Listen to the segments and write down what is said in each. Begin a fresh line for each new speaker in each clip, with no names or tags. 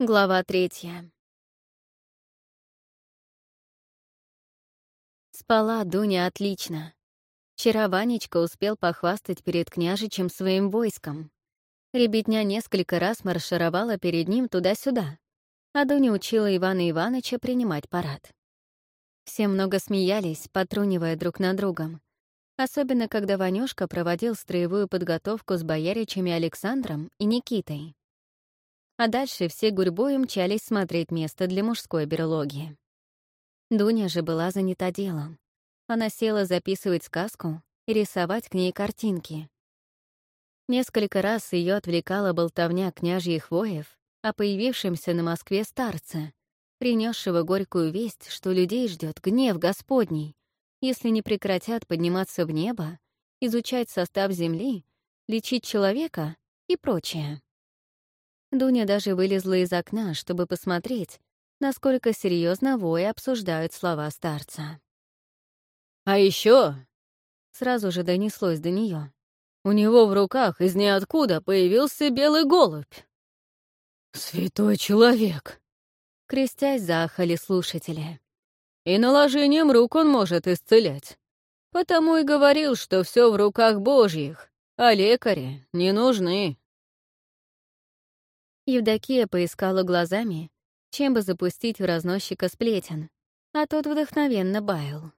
Глава третья. Спала Дуня отлично. Вчера Ванечка успел похвастать перед княжичем своим войском. Ребятня несколько раз маршировала перед ним туда-сюда, а Дуня учила Ивана Ивановича принимать парад. Все много смеялись, потрунивая друг над другом. Особенно, когда Ванюшка проводил строевую подготовку с бояричами Александром и Никитой а дальше все гурьбой мчались смотреть место для мужской берлоги. Дуня же была занята делом. Она села записывать сказку и рисовать к ней картинки. Несколько раз ее отвлекала болтовня княжьих воев о появившемся на Москве старце, принесшего горькую весть, что людей ждет гнев Господний, если не прекратят подниматься в небо, изучать состав Земли, лечить человека и прочее. Дуня даже вылезла из окна, чтобы посмотреть, насколько серьезно вои обсуждают слова старца.
«А еще,
сразу же донеслось до нее.
У него в руках из ниоткуда появился белый голубь. «Святой человек!»
Крестясь, заахали слушатели.
«И наложением рук он может исцелять. Потому и говорил, что все в руках Божьих, а лекари не нужны».
Евдокия поискала глазами, чем бы запустить в разносчика сплетен, а тот вдохновенно баял.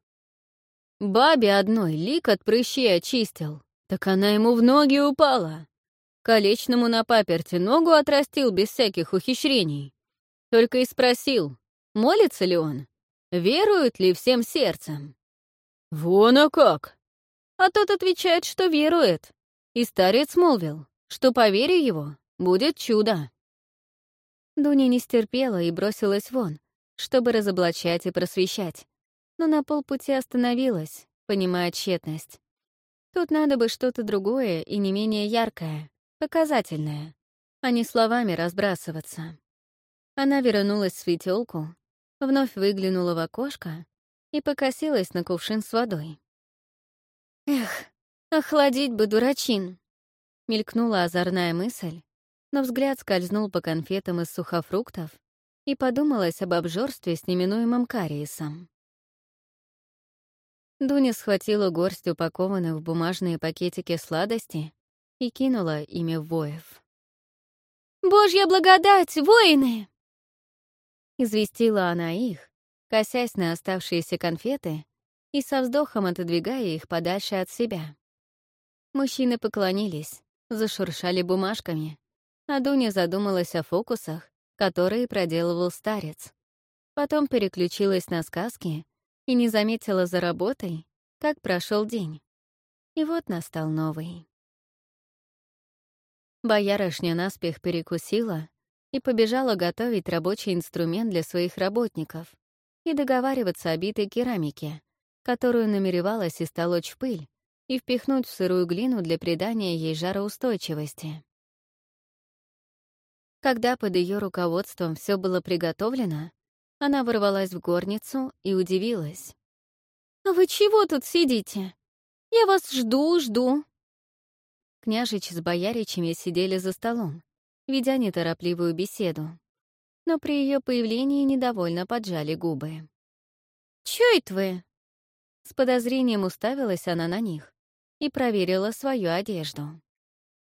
Бабе одной лик от прыщей очистил, так она ему в ноги упала. Колечному на паперте ногу отрастил без всяких ухищрений. Только и спросил, молится ли он, верует ли всем сердцем. «Вон а как!» А тот отвечает, что верует. И старец молвил, что по вере его будет чудо.
Дуня не стерпела и бросилась вон, чтобы разоблачать и просвещать, но на полпути остановилась, понимая тщетность. Тут надо бы что-то другое и не менее яркое, показательное, а не словами разбрасываться. Она вернулась в светелку, вновь выглянула в окошко и покосилась на кувшин с водой. «Эх, охладить бы дурачин!» — мелькнула озорная мысль, но взгляд скользнул по конфетам из сухофруктов и подумалось об обжорстве с неминуемым кариесом. Дуня схватила горсть упакованных в бумажные пакетики сладости и кинула ими в воев. «Божья благодать, воины!» Известила она их, косясь на оставшиеся конфеты и со вздохом отодвигая их подальше от себя. Мужчины поклонились, зашуршали бумажками, а Дуня задумалась о фокусах, которые проделывал старец. Потом переключилась на сказки и не заметила за работой, как прошел день. И вот настал новый. Боярышня наспех перекусила и побежала готовить рабочий инструмент для своих работников и договариваться о битой керамике, которую намеревалась истолочь в пыль и впихнуть в сырую глину для придания ей жароустойчивости. Когда под ее руководством все было приготовлено, она ворвалась в горницу и удивилась. «А вы чего тут сидите? Я вас жду, жду». Княжич с бояричами сидели за столом, ведя неторопливую беседу. Но при ее появлении недовольно поджали губы. «Чё это вы?» С подозрением уставилась она на них и проверила свою одежду.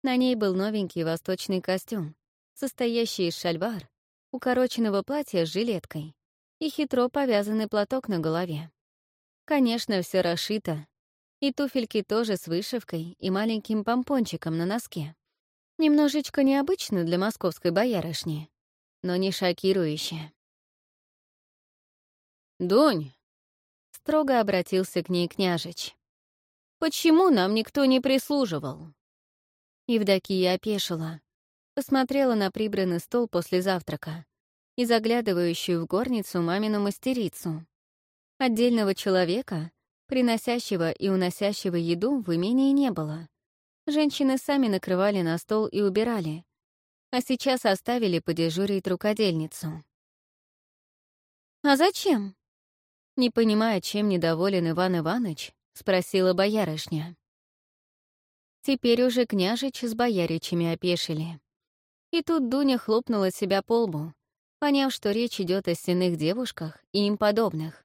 На ней был новенький восточный костюм, состоящий из шальвар, укороченного платья с жилеткой и хитро повязанный платок на голове. Конечно, все расшито, и туфельки тоже с вышивкой и маленьким помпончиком на носке. Немножечко необычно для московской боярышни, но не шокирующе.
«Донь!»
— строго обратился к ней княжич.
«Почему нам никто не прислуживал?»
Евдокия опешила посмотрела на прибранный стол после завтрака и заглядывающую в горницу мамину мастерицу. Отдельного человека, приносящего и уносящего еду, в имении не было. Женщины сами накрывали на стол и убирали, а сейчас оставили подежурить рукодельницу. «А зачем?» Не понимая, чем недоволен Иван Иванович, спросила боярышня. Теперь уже княжич с бояричами опешили. И тут Дуня хлопнула себя по лбу, поняв, что речь идет о стенных девушках и им подобных.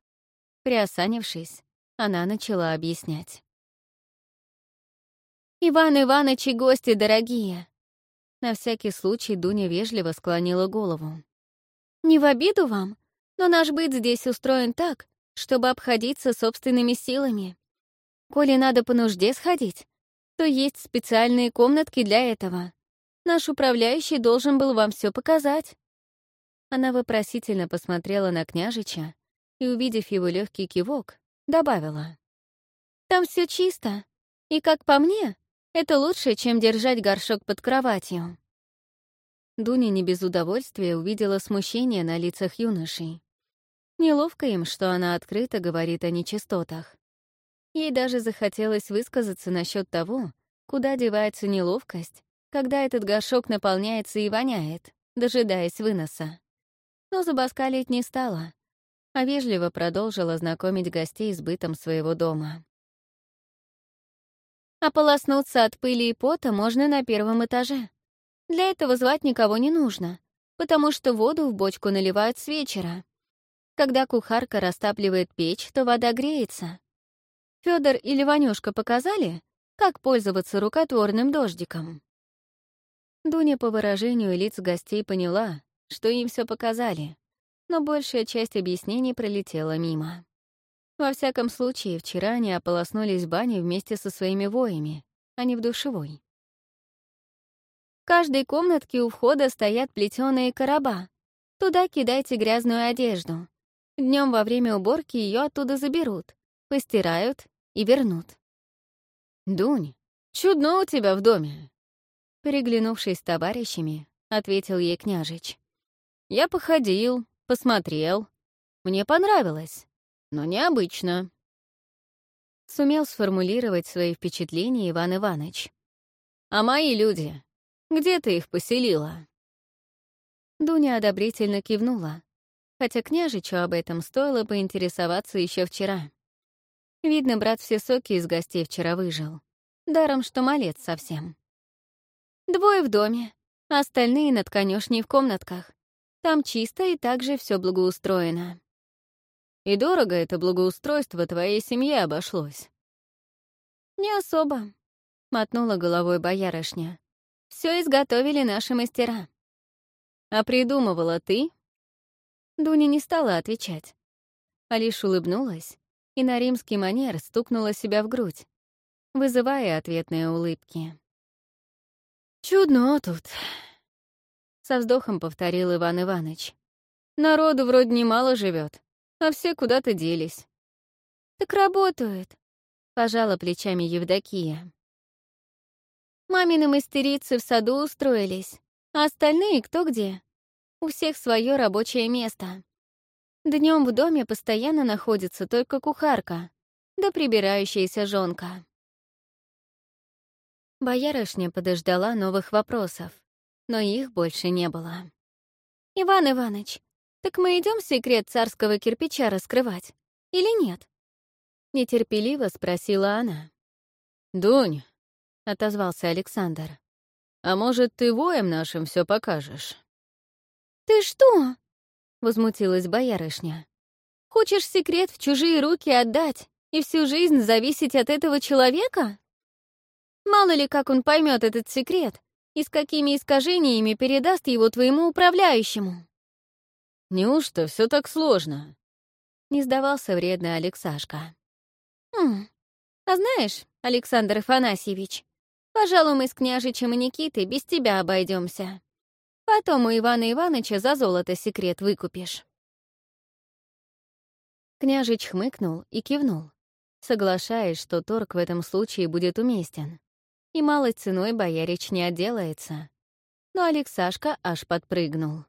Приосанившись, она начала объяснять. «Иван Иваныч и гости дорогие!» На всякий случай Дуня вежливо склонила голову. «Не в обиду вам, но наш быт здесь устроен так, чтобы обходиться собственными силами. Коли надо по нужде сходить, то есть специальные комнатки для этого. Наш управляющий должен был вам все показать». Она вопросительно посмотрела на княжича и, увидев его легкий кивок, добавила. «Там все чисто, и, как по мне, это лучше, чем держать горшок под кроватью». Дуня не без удовольствия увидела смущение на лицах юношей. Неловко им, что она открыто говорит о нечистотах. Ей даже захотелось высказаться насчет того, куда девается неловкость, когда этот горшок наполняется и воняет, дожидаясь выноса. Но забаскалить не стала, а вежливо продолжила знакомить гостей с бытом своего дома. Ополоснуться от пыли и пота можно на первом этаже. Для этого звать никого не нужно, потому что воду в бочку наливают с вечера. Когда кухарка растапливает печь, то вода греется. Федор или Ванюшка показали, как пользоваться рукотворным дождиком. Дуня по выражению лиц гостей поняла, что им все показали, но большая часть объяснений пролетела мимо. Во всяком случае, вчера они ополоснулись в бане вместе со своими воями, а не в душевой. В каждой комнатке у входа стоят плетеные короба. Туда кидайте грязную одежду. Днем во время уборки ее оттуда заберут, постирают и вернут. «Дунь, чудно у тебя в доме!» Переглянувшись с товарищами, ответил ей княжич. «Я походил, посмотрел. Мне понравилось, но необычно». Сумел сформулировать свои впечатления Иван Иванович. «А мои люди? Где ты их поселила?» Дуня одобрительно кивнула, хотя княжичу об этом стоило поинтересоваться еще вчера. Видно, брат все соки из гостей вчера выжил. Даром, что малец совсем. Двое в доме, остальные над конюшней в комнатках. Там чисто и также все благоустроено. И дорого это благоустройство твоей семье обошлось. Не особо, — мотнула головой боярышня. Все изготовили наши мастера. А придумывала ты? Дуня не стала отвечать, а лишь улыбнулась и на римский манер стукнула себя в грудь, вызывая ответные улыбки. «Чудно тут», — со вздохом повторил Иван Иванович. «Народу вроде немало живет, а все куда-то делись». «Так работают», — пожала плечами Евдокия. «Мамины мастерицы в саду устроились, а остальные кто где. У всех свое рабочее место. Днем в доме постоянно находится только кухарка, да прибирающаяся жонка. Боярышня подождала новых вопросов, но их больше не было. «Иван Иванович, так мы идем секрет царского кирпича раскрывать или нет?» Нетерпеливо спросила она.
«Дунь», — отозвался Александр, «а может, ты воем нашим все покажешь?»
«Ты что?» — возмутилась боярышня. «Хочешь секрет в чужие руки отдать и всю жизнь зависеть от этого человека? Мало ли, как он поймет этот секрет и с какими искажениями передаст его твоему управляющему».
«Неужто все так сложно?»
— не сдавался вредный Алексашка. «Хм, а знаешь, Александр Афанасьевич, пожалуй, мы с княжичем и Никитой без тебя обойдемся. Потом у Ивана Ивановича за золото секрет выкупишь. Княжич хмыкнул и кивнул, соглашаясь, что торг в этом случае будет уместен. И малой ценой боярич не отделается. Но Алексашка аж подпрыгнул.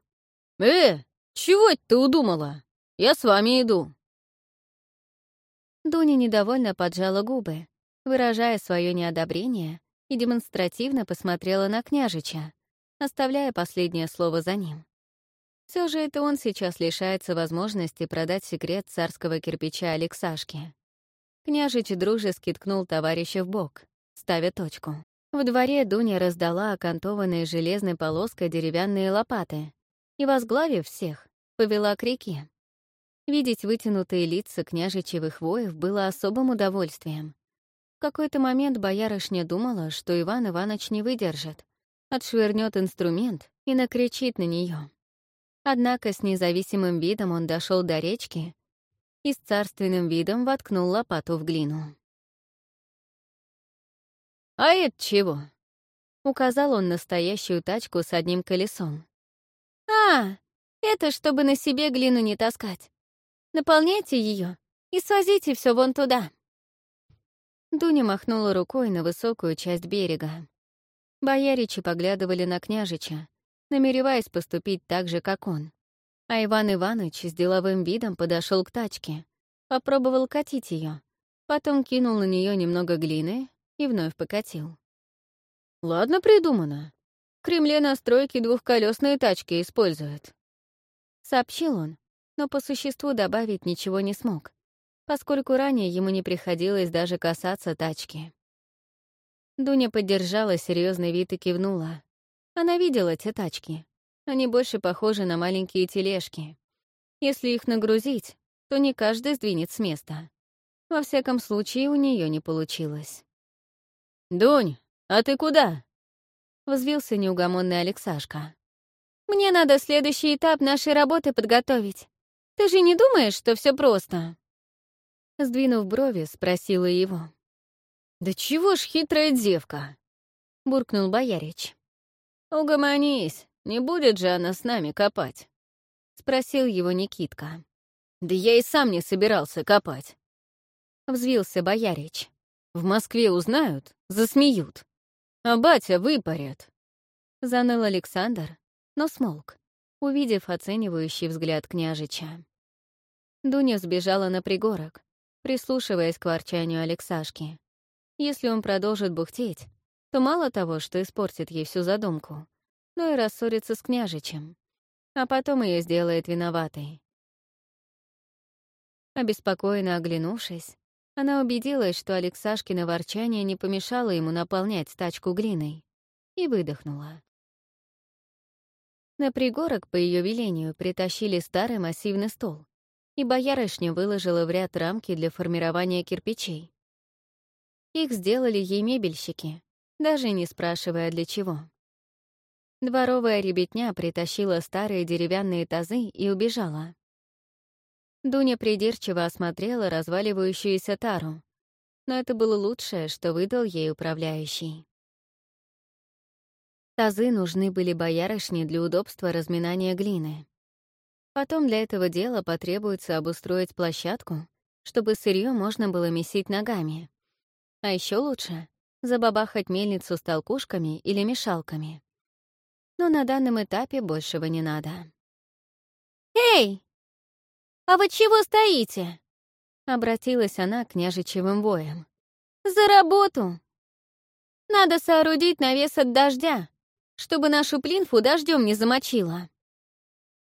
«Э, чего ты удумала? Я с вами иду».
Дуня недовольно поджала губы, выражая свое неодобрение, и демонстративно посмотрела на княжича, оставляя последнее слово за ним. Все же это он сейчас лишается возможности продать секрет царского кирпича Алексашке. Княжич дружески ткнул товарища в бок, ставя точку. В дворе Дуня раздала окантованные железной полоской деревянные лопаты и, возглавив всех, повела к реке. Видеть вытянутые лица княжичевых воев было особым удовольствием. В какой-то момент боярышня думала, что Иван Иванович не выдержит, отшвырнет инструмент и накричит на нее. Однако с независимым видом он дошел до речки и с царственным видом воткнул лопату в глину. «А это чего?» — указал он настоящую тачку с одним колесом. «А, это чтобы на себе глину не таскать. Наполняйте ее и свозите все вон туда». Дуня махнула рукой на высокую часть берега. Бояричи поглядывали на княжича, намереваясь поступить так же, как он. А Иван Иванович с деловым видом подошел к тачке, попробовал катить ее, потом кинул на нее немного глины и вновь покатил. «Ладно придумано. В Кремле на стройке двухколесные тачки используют», — сообщил он, но по существу добавить ничего не смог, поскольку ранее ему не приходилось даже касаться тачки. Дуня поддержала серьезный вид и кивнула. Она видела те тачки. Они больше похожи на маленькие тележки. Если их нагрузить, то не каждый сдвинет с места. Во всяком случае, у нее не получилось. «Дунь, а ты куда?» — взвился неугомонный Алексашка. «Мне надо следующий этап нашей работы подготовить. Ты же не думаешь, что все просто?» Сдвинув брови, спросила его. «Да чего ж хитрая девка?» — буркнул Боярич. «Угомонись, не будет же она с нами копать?» — спросил его Никитка. «Да я и сам не собирался копать», — взвился Боярич. В Москве узнают, засмеют. А батя выпарят. Заныл Александр, но смолк, увидев оценивающий взгляд княжича. Дуня сбежала на пригорок, прислушиваясь к ворчанию Алексашки. Если он продолжит бухтеть, то мало того, что испортит ей всю задумку, но и рассорится с княжичем, а потом ее сделает виноватой. Обеспокоенно оглянувшись, она убедилась, что Алексашкино ворчание не помешало ему наполнять тачку глиной, и выдохнула. На пригорок по ее велению притащили старый массивный стол, и боярышня выложила в ряд рамки для формирования кирпичей. Их сделали ей мебельщики, даже не спрашивая для чего. Дворовая ребятня притащила старые деревянные тазы и убежала. Дуня придирчиво осмотрела разваливающуюся тару, но это было лучшее, что выдал ей управляющий. Тазы нужны были боярышне для удобства разминания глины. Потом для этого дела потребуется обустроить площадку, чтобы сырье можно было месить ногами. А еще лучше — забабахать мельницу с толкушками или мешалками. Но на данном этапе большего не надо. «Эй, «А вы чего стоите?» — обратилась она к княжичевым воям. «За работу! Надо соорудить навес от дождя, чтобы нашу плинфу дождем не замочило».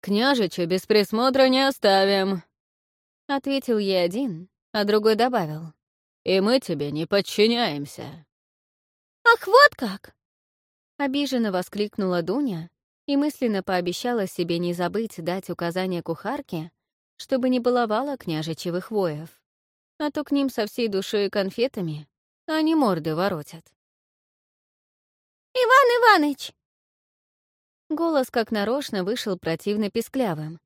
«Княжича без присмотра не оставим», — ответил ей один, а другой добавил. «И мы тебе не подчиняемся». «Ах, вот как!» — обиженно воскликнула Дуня и мысленно пообещала себе не забыть дать указание кухарке, чтобы не баловала княжичевых воев, а то к ним со всей душой конфетами они морды воротят. «Иван Иваныч!» Голос как нарочно вышел противно писклявым,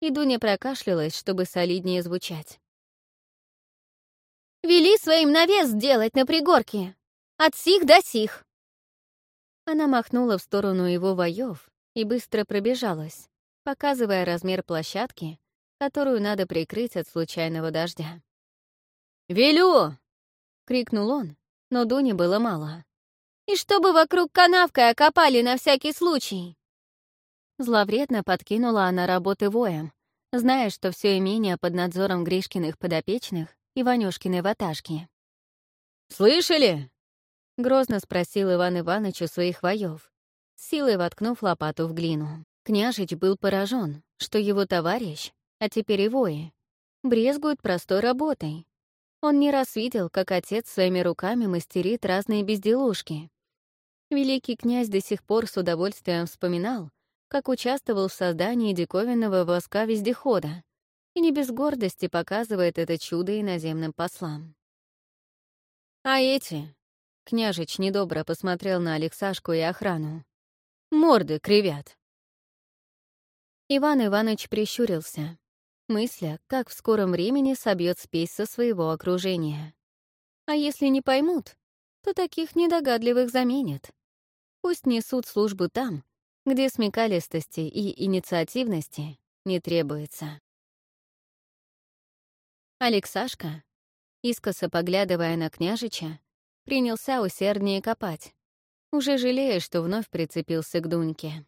и Дуня прокашлялась, чтобы солиднее звучать. «Вели своим навес сделать на пригорке! От сих до сих!» Она махнула в сторону его воев и быстро пробежалась, показывая размер площадки, которую надо прикрыть от случайного дождя. «Велю!» — крикнул он, но Дуне было мало. «И чтобы вокруг канавкой окопали на всякий случай!» Зловредно подкинула она работы воем, зная, что все имение под надзором Гришкиных подопечных и Ванюшкиной ваташки. «Слышали?» — грозно спросил Иван Иванович у своих воев, силой воткнув лопату в глину. Княжич был поражен, что его товарищ, а теперь и вои, брезгуют простой работой. Он не раз видел, как отец своими руками мастерит разные безделушки, Великий князь до сих пор с удовольствием вспоминал, как участвовал в создании диковинного воска-вездехода, и не без гордости показывает это чудо иноземным послам. «А эти?» — княжич недобро посмотрел на Алексашку и охрану. «Морды кривят». Иван Иванович прищурился, мысля, как в скором времени собьет спесь со своего окружения. А если не поймут, то таких недогадливых заменят. Пусть несут службу там, где смекалистости и инициативности не требуется. Алексашка, искоса поглядывая на княжича, принялся усерднее копать, уже жалея, что вновь прицепился к Дуньке.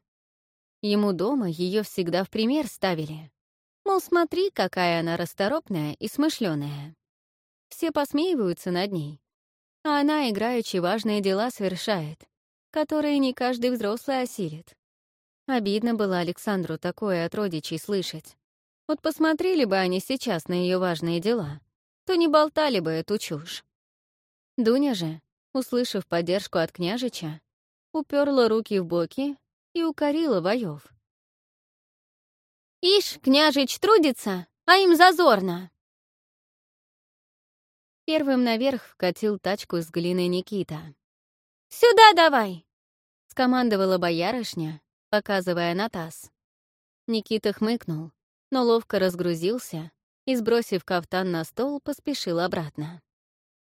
Ему дома ее всегда в пример ставили. Мол, смотри, какая она расторопная и смышленая. Все посмеиваются над ней, а она играючи важные дела совершает, которые не каждый взрослый осилит. Обидно было Александру такое от родичей слышать. Вот посмотрели бы они сейчас на ее важные дела, то не болтали бы эту чушь. Дуня же, услышав поддержку от княжича, уперла руки в боки и укорила воев. «Ишь, княжич трудится, а им зазорно!» Первым наверх вкатил тачку с глиной Никита. «Сюда давай!» — скомандовала боярышня, показывая на таз. Никита хмыкнул, но ловко разгрузился и, сбросив кафтан на стол, поспешил обратно.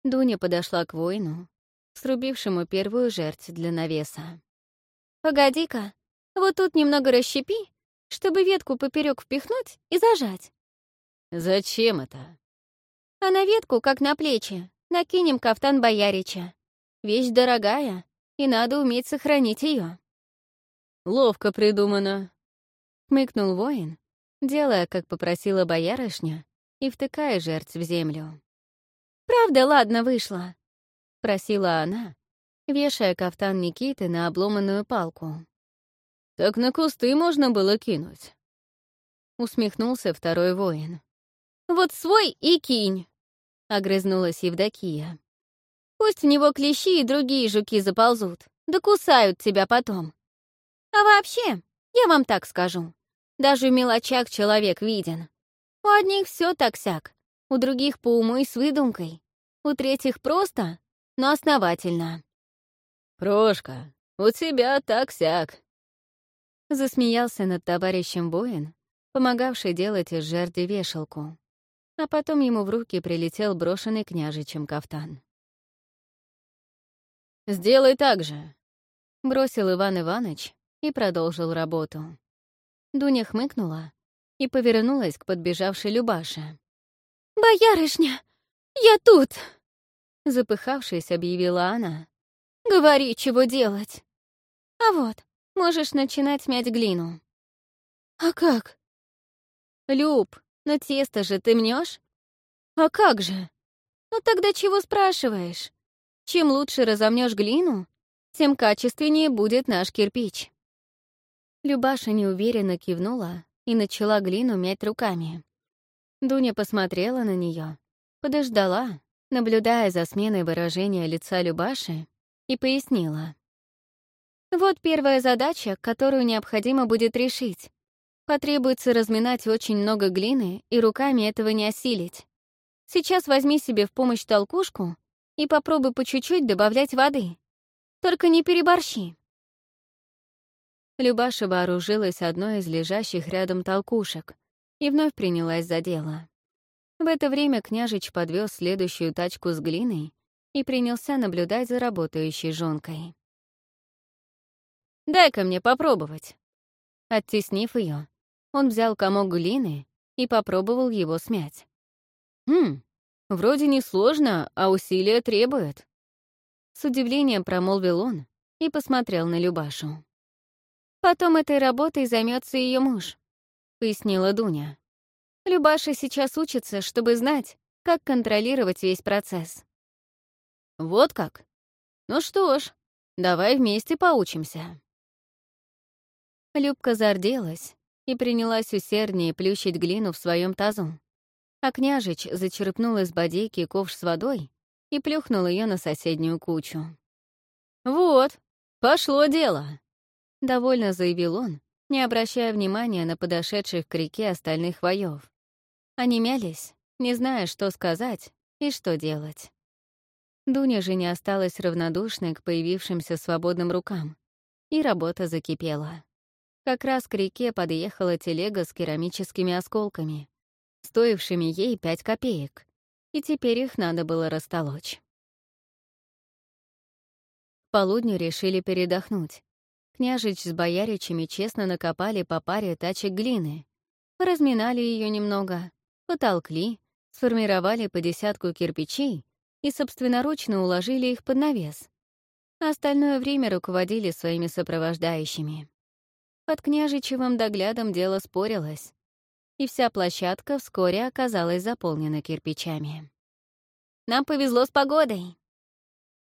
Дуня подошла к воину, срубившему первую жертву для навеса. «Погоди-ка, вот тут немного расщепи, чтобы ветку поперек впихнуть и зажать».
«Зачем это?»
«А на ветку, как на плечи, накинем кафтан боярича. Вещь дорогая, и надо уметь сохранить ее.
«Ловко придумано», — хмыкнул воин, делая, как попросила боярышня, и втыкая жертв в землю.
«Правда, ладно вышло», — просила она, вешая кафтан Никиты на обломанную палку.
«Так на кусты можно было кинуть», —
усмехнулся второй воин. «Вот свой и кинь», — огрызнулась Евдокия. «Пусть в него клещи и другие жуки заползут, да кусают тебя потом. А вообще, я вам так скажу, даже в мелочах человек виден. У одних все так-сяк, у других по уму и с выдумкой, у третьих просто, но основательно.
«Прошка, у тебя так-сяк», —
засмеялся над товарищем воин, помогавший делать из жерди вешалку. А потом ему в руки прилетел брошенный княжичем кафтан.
«Сделай так же», —
бросил Иван Иванович и продолжил работу. Дуня хмыкнула и повернулась к подбежавшей Любаше. «Боярышня, я тут!» Запыхавшись, объявила она. «Говори, чего делать!» «А вот, можешь начинать мять глину». «А как?» «Люб, но тесто же ты мнешь?» «А как же?» «Ну тогда чего спрашиваешь? Чем лучше разомнешь глину, тем качественнее будет наш кирпич». Любаша неуверенно кивнула и начала глину мять руками. Дуня посмотрела на нее, подождала, наблюдая за сменой выражения лица Любаши, и пояснила. «Вот первая задача, которую необходимо будет решить. Потребуется разминать очень много глины, и руками этого не осилить. Сейчас возьми себе в помощь толкушку и попробуй по чуть-чуть добавлять воды. Только не переборщи. Любаша вооружилась одной из лежащих рядом толкушек и вновь принялась за дело. В это время княжич подвез следующую тачку с глиной и принялся наблюдать за работающей жонкой. «Дай-ка мне попробовать». Оттеснив ее, он взял комок глины и попробовал его смять. «Хм, вроде несложно, а усилия требует». С удивлением промолвил он и посмотрел на Любашу. Потом этой работой займется ее муж», — пояснила Дуня. «Любаша сейчас учится, чтобы знать, как контролировать весь процесс».
«Вот как? Ну что ж, давай вместе поучимся».
Любка зарделась и принялась усерднее плющить глину в своем тазу. А княжич зачерпнул из бодейки ковш с водой и плюхнул ее на соседнюю кучу.
«Вот, пошло дело!» — довольно заявил он, не обращая внимания на подошедших к реке остальных воев. Они мялись, не зная, что сказать и что делать. Дуня же не осталась равнодушной к появившимся свободным рукам, и работа закипела. Как раз к реке подъехала телега с керамическими осколками, стоившими ей пять копеек, и теперь их надо было растолочь. К полудню решили передохнуть. Княжич с бояричами честно накопали по паре тачек глины, разминали ее немного, потолкли, сформировали по десятку кирпичей и собственноручно уложили их под навес. остальное время руководили своими сопровождающими. Под княжичевым доглядом дело спорилось, и вся площадка вскоре оказалась заполнена кирпичами. «Нам повезло с погодой!»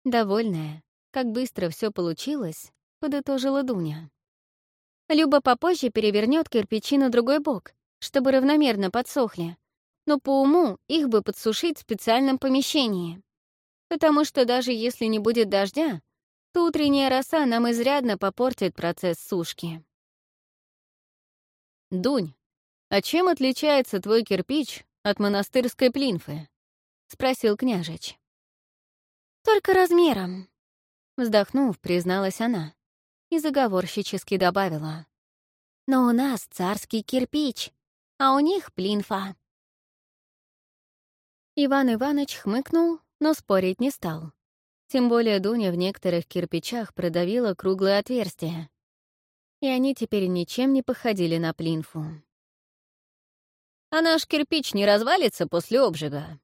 Довольная, как быстро все получилось, подытожила Дуня. Люба попозже перевернет кирпичи на другой бок, чтобы равномерно подсохли, но по уму их бы подсушить в специальном помещении потому что даже если не будет дождя, то утренняя роса нам изрядно попортит процесс сушки. «Дунь, а чем отличается твой кирпич от монастырской плинфы?» — спросил княжич. «Только размером», — вздохнув, призналась она и заговорщически добавила. «Но у нас царский кирпич, а у них плинфа». Иван Иванович хмыкнул но спорить не стал. Тем более Дуня в некоторых кирпичах продавила круглые отверстия. И они теперь ничем не походили на плинфу. «А наш кирпич не развалится после обжига?»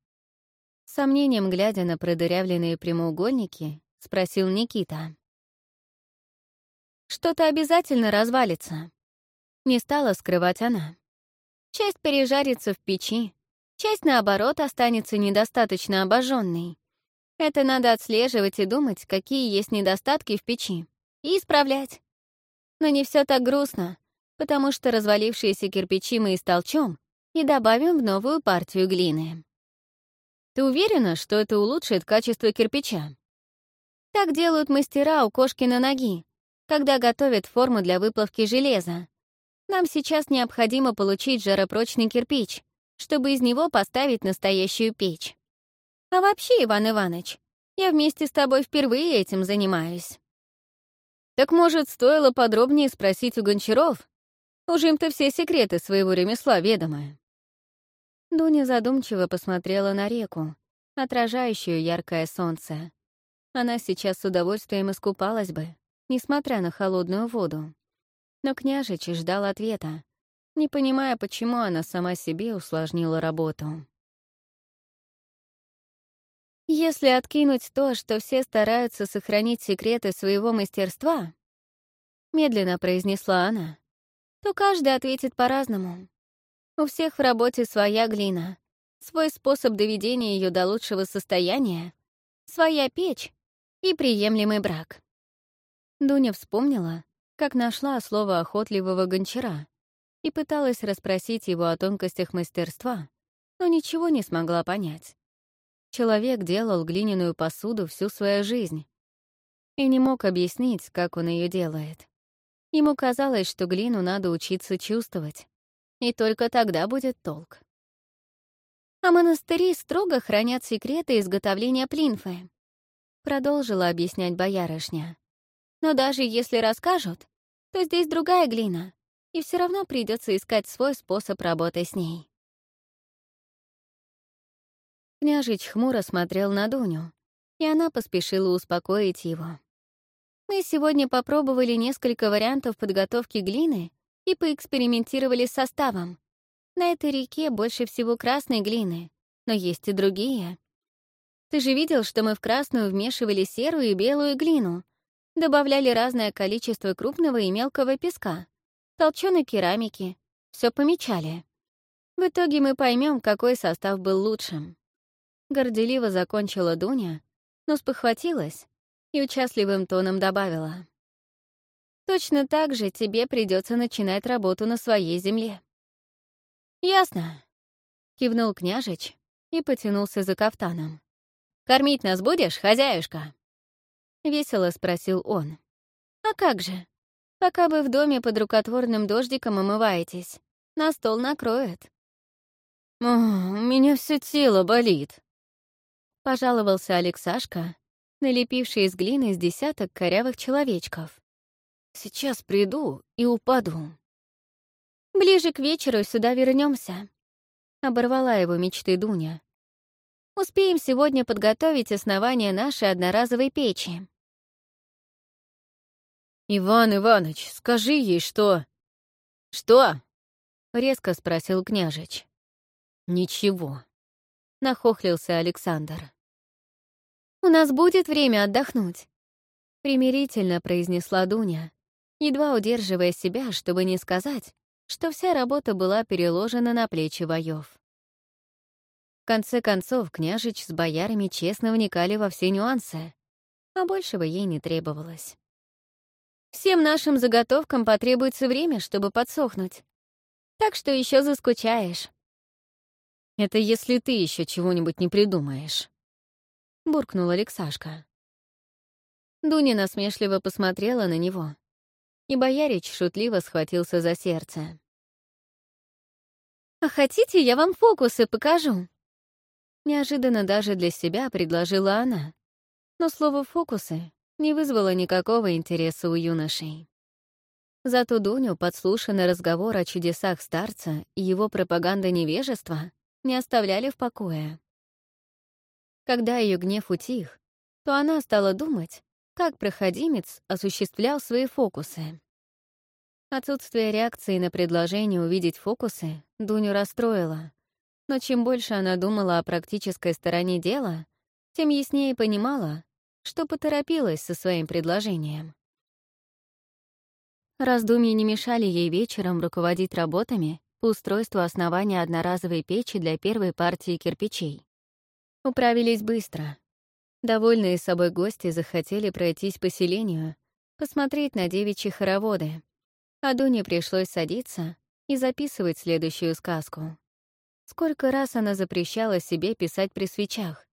Сомнением глядя на продырявленные прямоугольники, спросил Никита. «Что-то обязательно развалится», — не стала скрывать она. «Часть пережарится в печи, Часть, наоборот, останется недостаточно обожженной. Это надо отслеживать и думать, какие есть недостатки в печи, и исправлять. Но не все так грустно, потому что развалившиеся кирпичи мы истолчем и добавим в новую партию глины. Ты уверена, что это улучшит качество кирпича? Так делают мастера у кошки на ноги, когда готовят форму для выплавки железа. Нам сейчас необходимо получить жаропрочный кирпич, чтобы из него поставить настоящую печь. А вообще, Иван Иванович, я вместе с тобой впервые этим занимаюсь. Так, может, стоило подробнее спросить у гончаров? Уж им-то все секреты своего ремесла ведомы. Дуня задумчиво посмотрела на реку, отражающую яркое солнце. Она сейчас с удовольствием искупалась бы, несмотря на холодную воду. Но княжич ждал ответа, не понимая, почему она сама себе усложнила работу. Если откинуть то, что все стараются сохранить секреты своего мастерства, медленно произнесла она, то каждый ответит по-разному. У всех в работе своя глина, свой способ доведения ее до лучшего состояния, своя печь и приемлемый брак. Дуня вспомнила, как нашла слово охотливого гончара, и пыталась расспросить его о тонкостях мастерства, но ничего не смогла понять. Человек делал глиняную посуду всю свою жизнь и не мог объяснить, как он ее делает. Ему казалось, что глину надо учиться чувствовать, и только тогда будет толк. А монастыри строго хранят секреты изготовления плинфы, продолжила объяснять боярышня. Но даже если расскажут, то здесь другая глина, и все равно придется искать свой способ работы с ней. Княжич хмуро смотрел на Дуню, и она поспешила успокоить его. Мы сегодня попробовали несколько вариантов подготовки глины и поэкспериментировали с составом. На этой реке больше всего красной глины, но есть и другие. Ты же видел, что мы в красную вмешивали серую и белую глину, добавляли разное количество крупного и мелкого песка, толченой керамики. Все помечали. В итоге мы поймем, какой состав был лучшим. Горделиво закончила Дуня, но спохватилась и участливым тоном добавила. Точно так же тебе придется начинать работу на своей земле. Ясно. Кивнул княжич и потянулся за кафтаном. «Кормить нас будешь, хозяюшка?» Весело спросил он.
А как же? Пока вы в доме под рукотворным дождиком омываетесь, на стол накроет.
«О, у меня все тело болит», —
пожаловался Алексашка, налепивший из глины с десяток корявых человечков.
«Сейчас приду и упаду».
«Ближе к вечеру сюда вернемся, оборвала его мечты Дуня. «Успеем сегодня подготовить основание нашей одноразовой печи».
«Иван Иванович, скажи ей, что...» «Что?» — резко спросил княжич. «Ничего», — нахохлился Александр.
«У нас будет время отдохнуть», — примирительно произнесла Дуня, едва удерживая себя, чтобы не сказать, что вся работа была переложена на плечи воев. В конце концов, княжич с боярами честно вникали во все нюансы, а большего ей не требовалось. Всем нашим заготовкам потребуется время, чтобы подсохнуть. Так что еще заскучаешь.
Это если ты еще чего-нибудь не придумаешь. Буркнул Алексашка.
Дуня насмешливо посмотрела на него, и боярич шутливо схватился за сердце. «А хотите, я вам фокусы покажу?» Неожиданно даже для себя предложила она. Но слово «фокусы» не вызвало никакого интереса у юношей. Зато Дуню подслушанный разговор о чудесах старца и его пропаганда невежества не оставляли в покое. Когда ее гнев утих, то она стала думать, как проходимец осуществлял свои фокусы. Отсутствие реакции на предложение увидеть фокусы Дуню расстроило, но чем больше она думала о практической стороне дела, тем яснее понимала, что поторопилась со своим предложением. Раздумья не мешали ей вечером руководить работами по устройству основания одноразовой печи для первой партии кирпичей. Управились быстро. Довольные собой гости захотели пройтись по селению, посмотреть на девичьи хороводы, а Дуне пришлось садиться и записывать следующую сказку. Сколько раз она запрещала себе писать при свечах,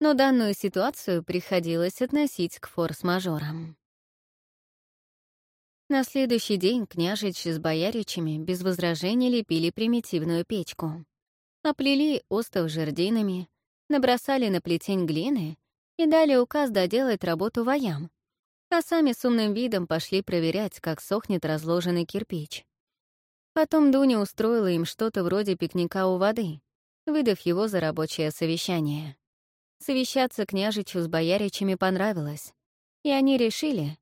но данную ситуацию приходилось относить к форс-мажорам. На следующий день княжич с бояричами без возражений лепили примитивную печку. Оплели остов жердинами, набросали на плетень глины и дали указ доделать работу воям, а сами с умным видом пошли проверять, как сохнет разложенный кирпич. Потом Дуня устроила им что-то вроде пикника у воды, выдав его за рабочее совещание. Совещаться княжичу с бояричами понравилось, и они решили,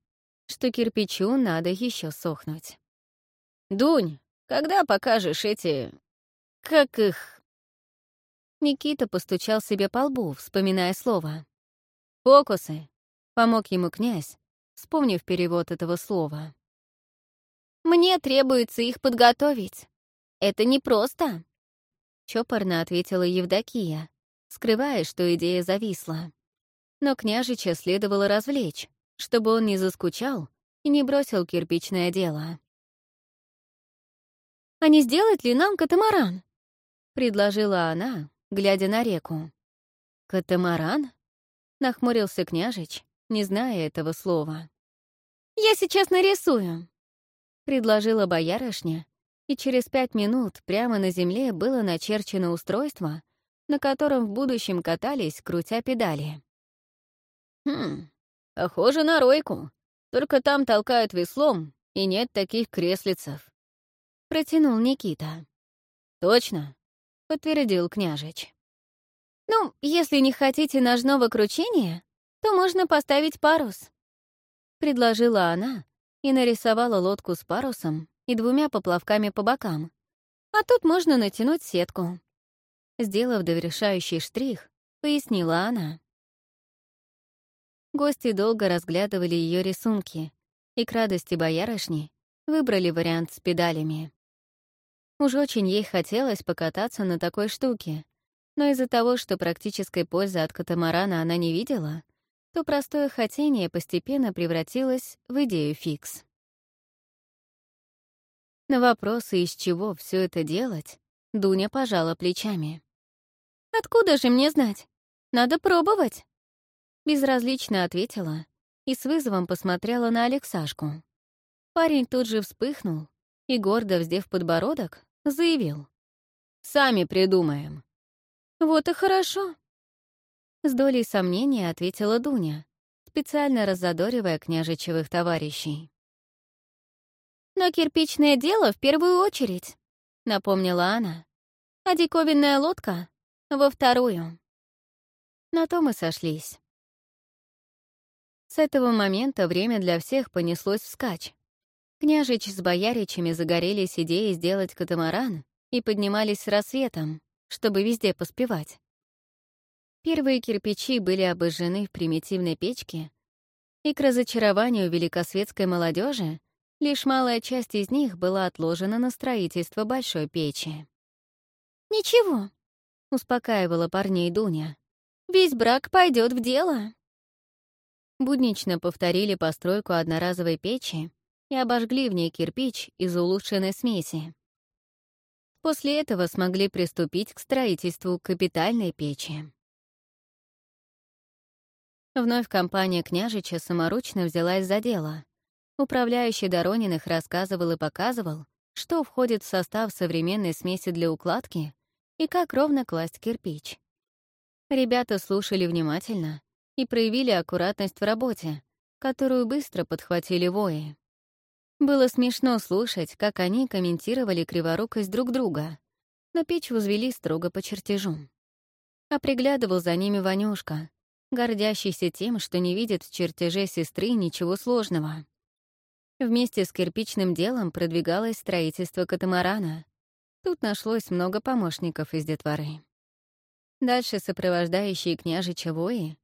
что кирпичу надо еще сохнуть.
«Дунь, когда покажешь эти... как их...»
Никита постучал себе по лбу, вспоминая слово. «Фокусы», — помог ему князь, вспомнив перевод этого слова. «Мне требуется их подготовить. Это непросто», — чопорно ответила Евдокия, скрывая, что идея зависла. Но княжича следовало развлечь, чтобы он не заскучал и не бросил кирпичное дело. «А не сделать ли нам катамаран?» — предложила она, глядя на реку. «Катамаран?» — нахмурился княжич, не зная этого слова. «Я сейчас нарисую», — предложила боярышня, и через пять минут прямо на земле было начерчено устройство, на котором в будущем катались, крутя педали.
«Хм, похоже на ройку, только там толкают веслом, и нет таких креслицев», — протянул Никита.
«Точно», — подтвердил княжич. «Ну, если не хотите ножного кручения, то можно поставить парус», — предложила она и нарисовала лодку с парусом и двумя поплавками по бокам. А тут можно натянуть сетку. Сделав довершающий штрих, пояснила она. Гости долго разглядывали ее рисунки и к радости боярышни выбрали вариант с педалями. Уж очень ей хотелось покататься на такой штуке, но из-за того, что практической пользы от катамарана она не видела, то простое хотение постепенно превратилось в идею фикс. На вопросы, из чего все это делать, Дуня пожала плечами. «Откуда же мне знать? Надо пробовать!» Безразлично ответила и с вызовом посмотрела на Алексашку. Парень тут же вспыхнул и, гордо вздев подбородок, заявил. «Сами придумаем». «Вот и хорошо», — с долей сомнения ответила Дуня, специально раззадоривая княжичевых товарищей. «Но кирпичное дело в первую очередь», — напомнила она, «а диковинная лодка — во вторую». На то мы сошлись. С этого момента время для всех понеслось вскачь. Княжич с бояричами загорелись идеей сделать катамаран и поднимались с рассветом, чтобы везде поспевать. Первые кирпичи были обожжены в примитивной печке, и к разочарованию великосветской молодежи лишь малая часть из них была отложена на строительство большой печи. «Ничего», — успокаивала парней Дуня. Весь брак пойдет в дело. Буднично повторили постройку одноразовой печи и обожгли в ней кирпич из улучшенной смеси. После этого смогли приступить к строительству капитальной печи. Вновь компания княжича саморучно взялась за дело. Управляющий Дорониных рассказывал и показывал, что входит в состав современной смеси для укладки и как ровно класть кирпич. Ребята слушали внимательно и проявили аккуратность в работе, которую быстро подхватили вои. Было смешно слушать, как они комментировали криворукость друг друга, но печь возвели строго по чертежу. А приглядывал за ними Ванюшка, гордящийся тем, что не видит в чертеже сестры ничего сложного. Вместе с кирпичным делом продвигалось строительство катамарана. Тут нашлось много помощников из детворы. Дальше сопровождающие княжича вои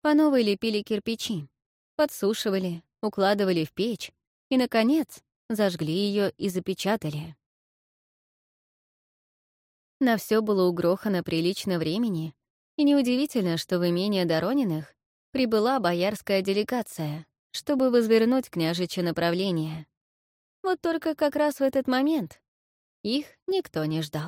по новой лепили кирпичи, подсушивали, укладывали в печь и, наконец, зажгли ее и запечатали. На все было угрохано прилично времени, и неудивительно, что в имение Дорониных прибыла боярская делегация, чтобы возвернуть княжиче направление. Вот только как раз в этот момент их никто не ждал.